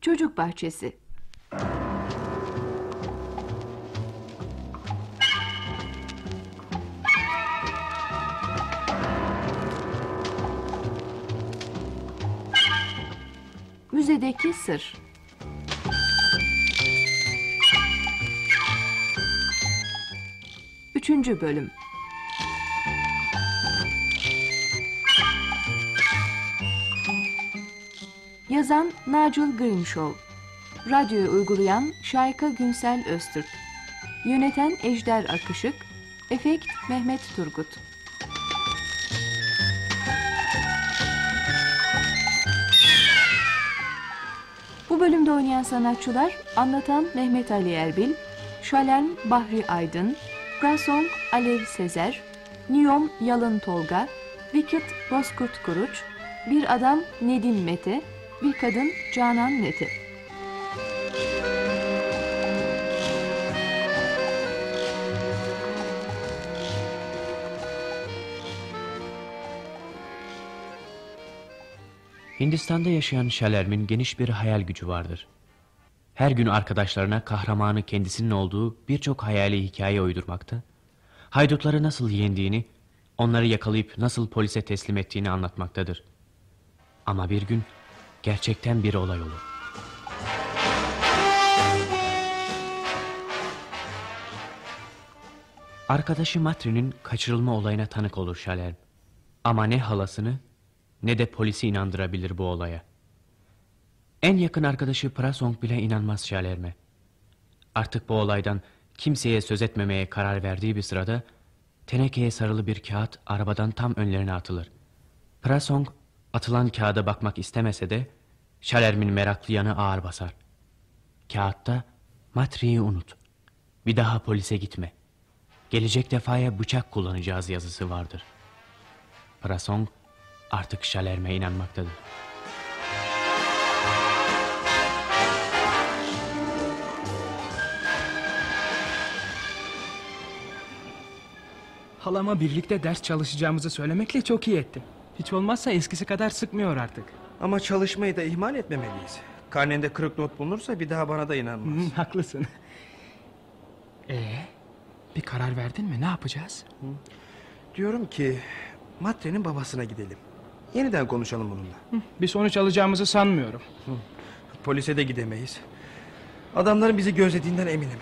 Çocuk Bahçesi. Müzedeki Sır. Üçüncü Bölüm Yazan Nigel Grimshaw Radyoyu uygulayan Şayka Günsel Öztürk. Yöneten Ejder Akışık. Efekt Mehmet Turgut. Bu bölümde oynayan sanatçılar Anlatan Mehmet Ali Erbil Şalen Bahri Aydın Prasong Alev Sezer Niyom Yalın Tolga Wicked Bozkurt Kuruç Bir Adam Nedim Mete Bir Kadın Canan Mete Hindistan'da yaşayan Şalermin geniş bir hayal gücü vardır. Her gün arkadaşlarına kahramanı kendisinin olduğu birçok hayali hikaye uydurmakta, haydutları nasıl yendiğini, onları yakalayıp nasıl polise teslim ettiğini anlatmaktadır. Ama bir gün gerçekten bir olay olur. Arkadaşı Matri'nin kaçırılma olayına tanık olur Şalerm. Ama ne halasını ne de polisi inandırabilir bu olaya. En yakın arkadaşı Prasong bile inanmaz Şalerme. Artık bu olaydan kimseye söz etmemeye karar verdiği bir sırada tenekeye sarılı bir kağıt arabadan tam önlerine atılır. Prasong atılan kağıda bakmak istemese de Şalermin meraklı yanı ağır basar. Kağıtta Matri'yi unut. Bir daha polise gitme. Gelecek defaya bıçak kullanacağız yazısı vardır. Prasong artık Şalerme inanmaktadır. Halama birlikte ders çalışacağımızı söylemekle çok iyi ettim. Hiç olmazsa eskisi kadar sıkmıyor artık. Ama çalışmayı da ihmal etmemeliyiz. Karnende kırık not bulunursa bir daha bana da inanmaz. Hı, haklısın. Ee, bir karar verdin mi? Ne yapacağız? Diyorum ki Matre'nin babasına gidelim. Yeniden konuşalım onunla. Bir sonuç alacağımızı sanmıyorum. Polise de gidemeyiz. Adamların bizi gözlediğinden eminim.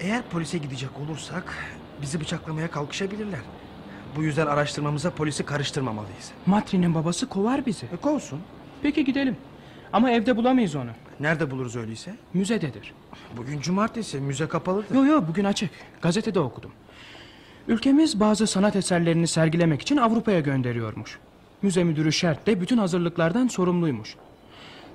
Eğer polise gidecek olursak bizi bıçaklamaya kalkışabilirler. Bu yüzden araştırmamıza polisi karıştırmamalıyız. Matri'nin babası kovar bizi. E, kovsun. Peki gidelim. Ama evde bulamayız onu. Nerede buluruz öyleyse? Müzededir. Bugün cumartesi müze kapalıdır. Yo yo bugün açık. Gazetede okudum. Ülkemiz bazı sanat eserlerini sergilemek için Avrupa'ya gönderiyormuş. Müze müdürü Şert de bütün hazırlıklardan sorumluymuş.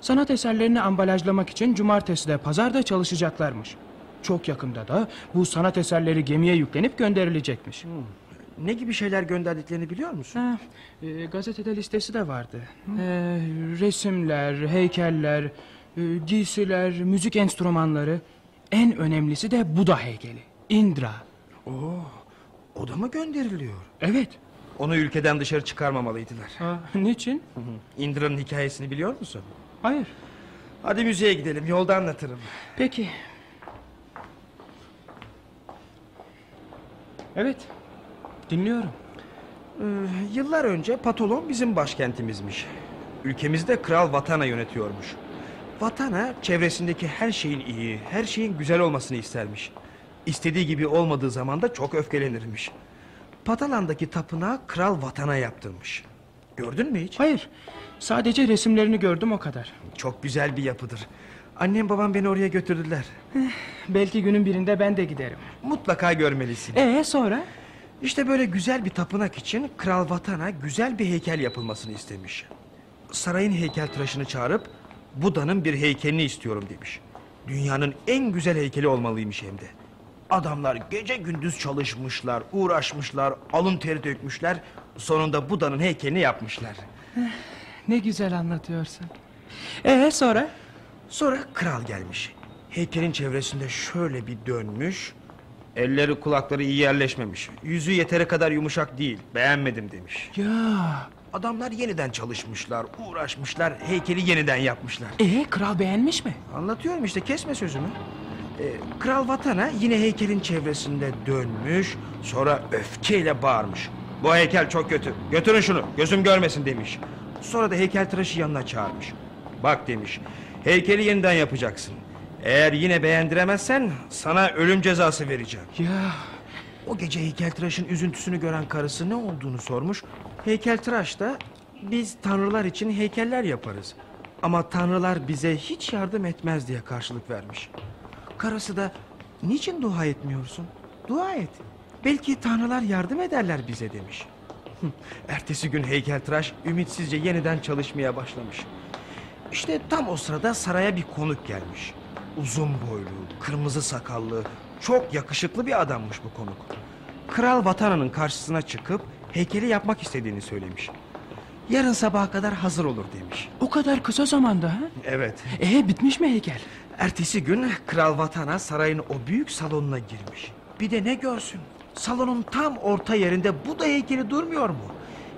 Sanat eserlerini ambalajlamak için cumartesi de pazarda çalışacaklarmış. Çok yakında da bu sanat eserleri gemiye yüklenip gönderilecekmiş. Ne gibi şeyler gönderdiklerini biliyor musun? Ha, e, gazetede listesi de vardı. E, resimler, heykeller, e, giysiler, müzik enstrümanları. En önemlisi de Buda heykeli. Indra. Oo, o da mı gönderiliyor? Evet. Onu ülkeden dışarı çıkarmamalıydılar. Ha, niçin? Indra'nın hikayesini biliyor musun? Hayır. Hadi müzeye gidelim yolda anlatırım. Peki. Evet. Dinliyorum. Ee, yıllar önce Patolon bizim başkentimizmiş. Ülkemizde Kral Vatana yönetiyormuş. Vatana çevresindeki her şeyin iyi, her şeyin güzel olmasını istermiş. İstediği gibi olmadığı zaman da çok öfkelenirmiş. Patalan'daki tapınağı Kral Vatana yaptırmış. Gördün mü hiç? Hayır. Sadece resimlerini gördüm o kadar. Çok güzel bir yapıdır. Annem babam beni oraya götürdüler. Belki günün birinde ben de giderim. Mutlaka görmelisin. Ee sonra? İşte böyle güzel bir tapınak için Kral Vatana güzel bir heykel yapılmasını istemiş. Sarayın heykeltıraşını çağırıp Buda'nın bir heykelini istiyorum demiş. Dünyanın en güzel heykeli olmalıymış hem de. Adamlar gece gündüz çalışmışlar, uğraşmışlar, alın teri dökmüşler. Sonunda Buda'nın heykelini yapmışlar. Ne güzel anlatıyorsun. Ee sonra? Sonra kral gelmiş. Heykelin çevresinde şöyle bir dönmüş. Elleri kulakları iyi yerleşmemiş. Yüzü yeteri kadar yumuşak değil. Beğenmedim demiş. Ya. Adamlar yeniden çalışmışlar, uğraşmışlar, heykeli yeniden yapmışlar. E kral beğenmiş mi? Anlatıyorum işte kesme sözümü. Ee, Kral Vatana yine heykelin çevresinde dönmüş, sonra öfkeyle bağırmış. Bu heykel çok kötü. Götürün şunu, gözüm görmesin demiş. Sonra da heykeltıraşı yanına çağırmış. Bak demiş, heykeli yeniden yapacaksın. Eğer yine beğendiremezsen sana ölüm cezası vereceğim. Ya. O gece heykeltıraşın üzüntüsünü gören karısı ne olduğunu sormuş. Heykeltıraş da biz tanrılar için heykeller yaparız. Ama tanrılar bize hiç yardım etmez diye karşılık vermiş. Karısı da niçin dua etmiyorsun? Dua et. Belki tanrılar yardım ederler bize demiş. Ertesi gün heykeltıraş ümitsizce yeniden çalışmaya başlamış. İşte tam o sırada saraya bir konuk gelmiş. Uzun boylu, kırmızı sakallı, çok yakışıklı bir adammış bu konuk. Kral Vatana'nın karşısına çıkıp heykeli yapmak istediğini söylemiş. Yarın sabaha kadar hazır olur demiş. O kadar kısa zamanda ha? Evet. E bitmiş mi heykel? Ertesi gün Kral Vatana sarayın o büyük salonuna girmiş. Bir de ne görsün? Salonun tam orta yerinde Buda heykeli durmuyor mu?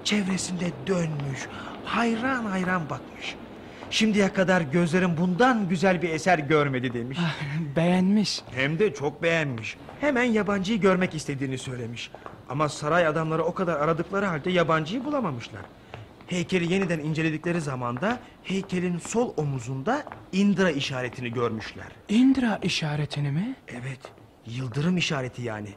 Çevresinde dönmüş, hayran hayran bakmış. Şimdiye kadar gözlerim bundan güzel bir eser görmedi demiş. Beğenmiş. Hem de çok beğenmiş. Hemen yabancıyı görmek istediğini söylemiş. Ama saray adamları o kadar aradıkları halde yabancıyı bulamamışlar. Heykeli yeniden inceledikleri zamanda heykelin sol omuzunda Indra işaretini görmüşler. Indra işaretini mi? Evet, yıldırım işareti yani.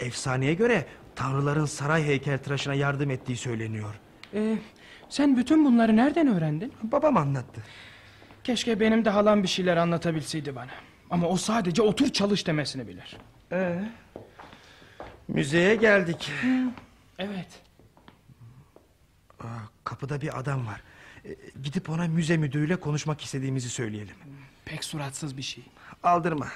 Efsaneye göre tanrıların saray heykeltıraşına yardım ettiği söyleniyor. E, sen bütün bunları nereden öğrendin? Babam anlattı. Keşke benim de halam bir şeyler anlatabilseydi bana. Ama o sadece otur çalış demesini bilir. Ee, müzeye geldik. Evet. Aa, kapıda bir adam var. Ee, gidip ona müze müdürüyle konuşmak istediğimizi söyleyelim. Pek suratsız bir şey. Aldırma.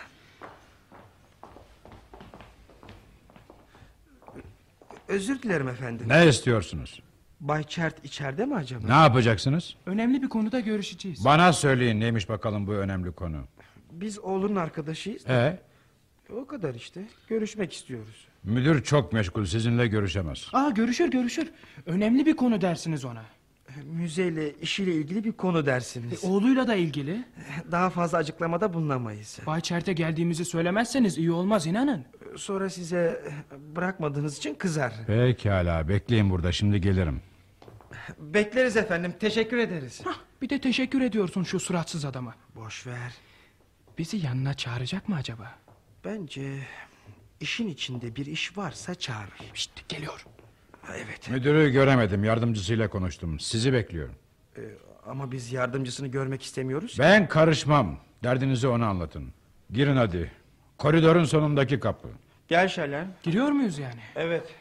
Özür dilerim efendim. Ne istiyorsunuz? Bay Çert içeride mi acaba? Ne yapacaksınız? Önemli bir konuda görüşeceğiz. Bana söyleyin neymiş bakalım bu önemli konu. Biz oğlunun arkadaşıyız. da. E, O kadar işte. Görüşmek istiyoruz. müdür çok meşgul sizinle görüşemez. Aa görüşür görüşür. Önemli bir konu dersiniz ona. Müzeyle, işiyle ilgili bir konu dersiniz. E, oğluyla da ilgili. Daha fazla açıklamada bulunamayız. Bay Çert'e geldiğimizi söylemezseniz iyi olmaz inanın. Sonra size bırakmadığınız için kızar. Pekala bekleyin burada şimdi gelirim. Bekleriz efendim. Teşekkür ederiz. Hah, bir de teşekkür ediyorsun şu suratsız adama. Boş ver. Bizi yanına çağıracak mı acaba? Bence işin içinde bir iş varsa çağırır. Şşt geliyor. Ha, Evet. Müdürü göremedim yardımcısıyla konuştum. Sizi bekliyorum. Ee, ama biz yardımcısını görmek istemiyoruz. Ben karışmam. Derdinizi ona anlatın. Girin hadi. Koridorun sonundaki kapı. Gel Şalen. Giriyor muyuz yani? Evet.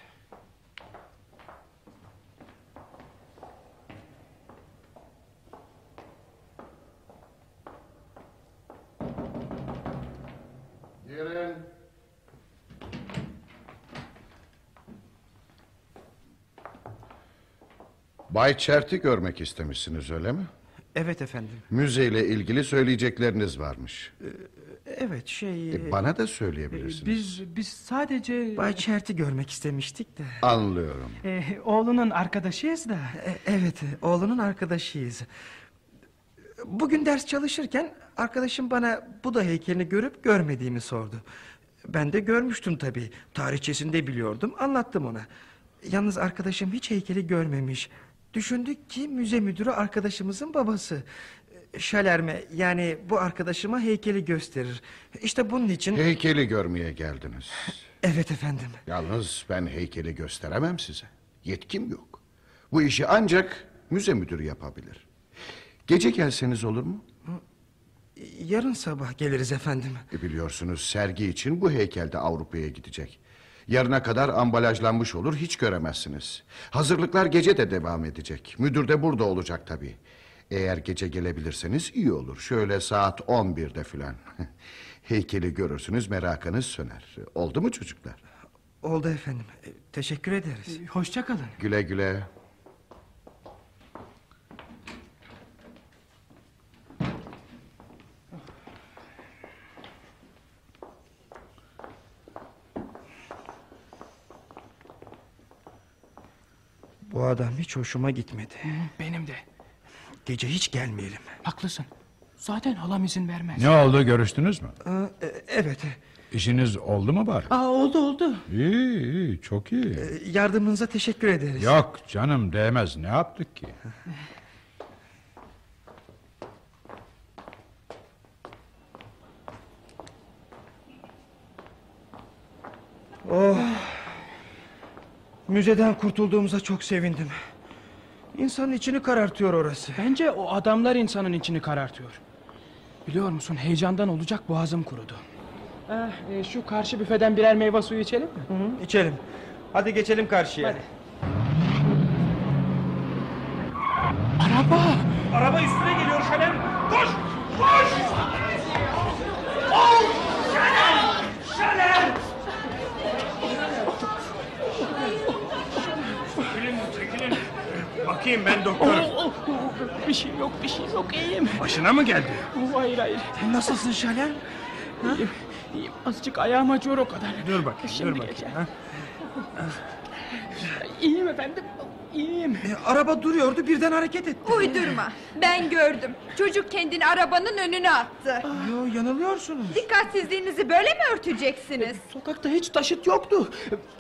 Bay Çert'i görmek istemişsiniz öyle mi? Evet efendim. Müzeyle ilgili söyleyecekleriniz varmış. Evet şey... E, bana da söyleyebilirsiniz. Biz biz sadece Bay Çert'i görmek istemiştik de. Anlıyorum. e, oğlunun arkadaşıyız da. E, Evet, oğlunun arkadaşıyız. Bugün ders çalışırken arkadaşım bana Buda heykelini görüp görmediğimi sordu. Ben de görmüştüm tabii. Tarihçesinde biliyordum, anlattım ona. Yalnız arkadaşım hiç heykeli görmemiş. Düşündük ki müze müdürü arkadaşımızın babası. Şalerme yani bu arkadaşıma heykeli gösterir. İşte bunun için... Heykeli görmeye geldiniz. Evet efendim. Yalnız ben heykeli gösteremem size. Yetkim yok. Bu işi ancak müze müdürü yapabilir. Gece gelseniz olur mu? Yarın sabah geliriz efendim. E biliyorsunuz sergi için bu heykel de Avrupa'ya gidecek. Yarına kadar ambalajlanmış olur hiç göremezsiniz. Hazırlıklar gece de devam edecek. Müdür de burada olacak tabii. Eğer gece gelebilirseniz iyi olur. Şöyle saat 11'de filan. Heykeli görürsünüz merakınız söner. Oldu mu çocuklar? Oldu efendim. Teşekkür ederiz. Hoşça kalın. Güle güle. Bu adam hiç hoşuma gitmedi. Benim de. Gece hiç gelmeyelim. Haklısın. Zaten halam izin vermez. Ne oldu görüştünüz mü? Aa, e, evet. İşiniz oldu mu bari? Aa oldu oldu. İyi iyi çok iyi. E, Yardımınıza teşekkür ederiz. Yok canım değmez ne yaptık ki? Müzeden kurtulduğumuza çok sevindim. İnsanın içini karartıyor orası. Bence o adamlar insanın içini karartıyor. Biliyor musun heyecandan olacak boğazım kurudu. Ah, e, şu karşı büfeden birer meyve suyu içelim mi? Hı hı, içelim. Hadi geçelim karşıya. Hadi. Araba! Araba üstüne geliyor Şalem. Koş! Koş! Bakayım ben doktor. Oh, oh, oh, bir şey yok bir şey yok iyiyim. Başına mı geldi? Oh, hayır hayır Nasılsın Şalem? iyiyim, iyiyim. Azıcık ayağım acıyor o kadar. Dur bakayım, Şimdi dur bakayım. geçer. ha? İyiyim efendim iyiyim. E, araba duruyordu birden hareket etti. Uydurma. Ben gördüm. Çocuk kendini arabanın önüne attı. Yo yanılıyorsunuz. Dikkatsizliğinizi böyle mi örteceksiniz? Sokakta hiç taşıt yoktu.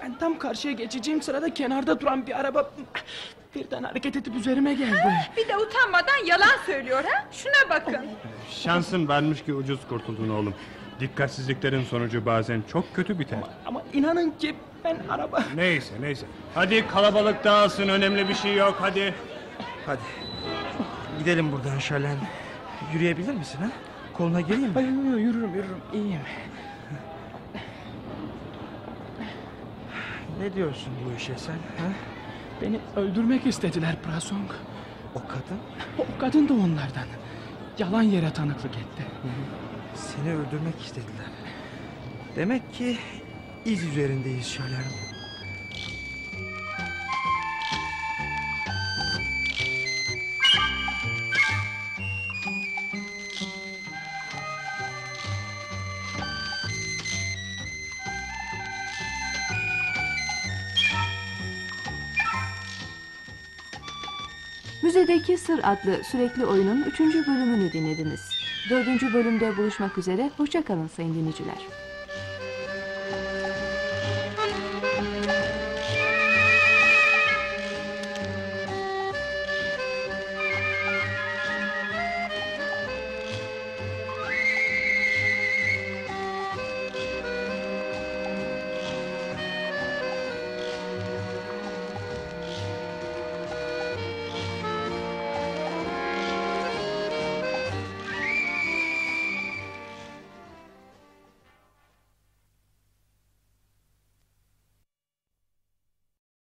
Ben tam karşıya geçeceğim sırada kenarda duran bir araba birden hareket edip üzerime geldi. Bir de utanmadan yalan söylüyor ha? Şuna bakın. Şansın varmış ki ucuz kurtuldun oğlum. Dikkatsizliklerin sonucu bazen çok kötü biter. Ama inanın ki ben araba... Neyse neyse. Hadi kalabalık dağılsın önemli bir şey yok hadi. Hadi. Gidelim buradan Şalem. Yürüyebilir misin ha? Koluna gireyim mi? Hayır, yürürüm yürürüm iyiyim. Ne diyorsun bu işe sen? Ha? Beni öldürmek istediler Prasong. O kadın O kadın da onlardan. Yalan yere tanıklık etti. seni öldürmek istediler. Demek ki iz üzerindeyiz Şalem. Müzedeki Sır adlı sürekli oyunun 3. bölümünü dinlediniz. 4. bölümde buluşmak üzere, hoşçakalın sayın dinleyiciler.